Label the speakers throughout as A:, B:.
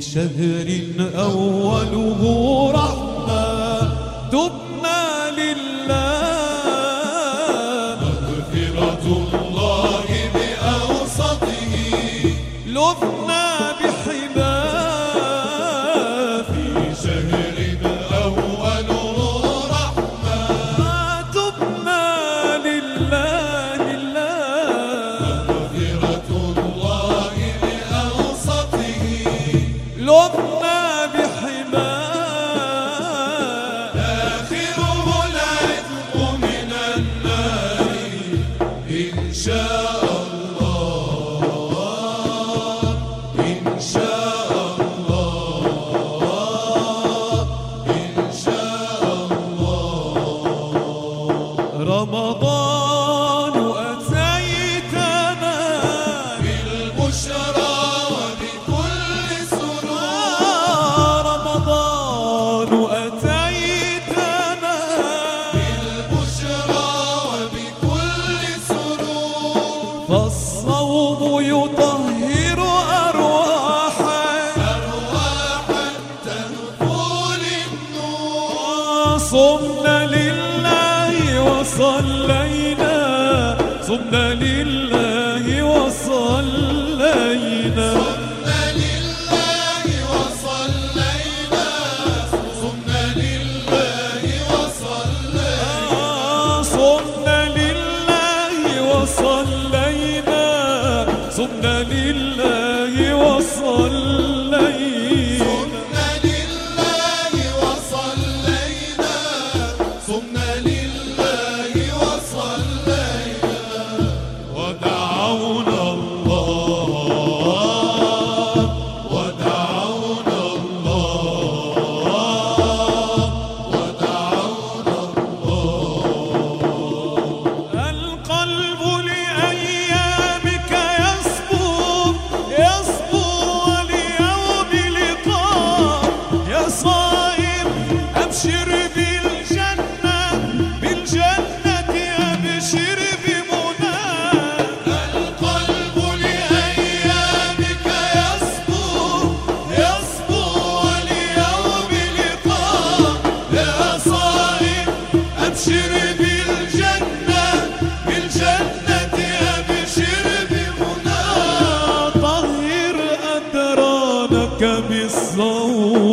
A: شهر أوله رحمة. صلينا أتيتنا
B: بالبشرى وبكل سرور.
A: فالصوم يطهر
B: النور.
A: لله وصلينا. لله أبشر بالجنة بالجنة أبشر بمنى. طهر أدرانك بالصوم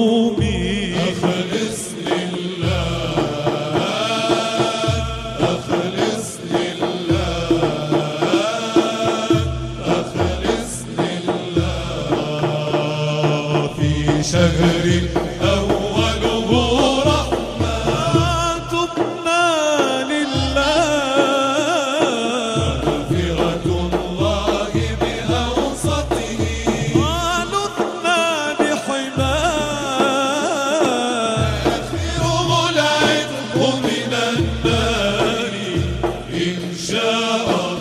B: oh.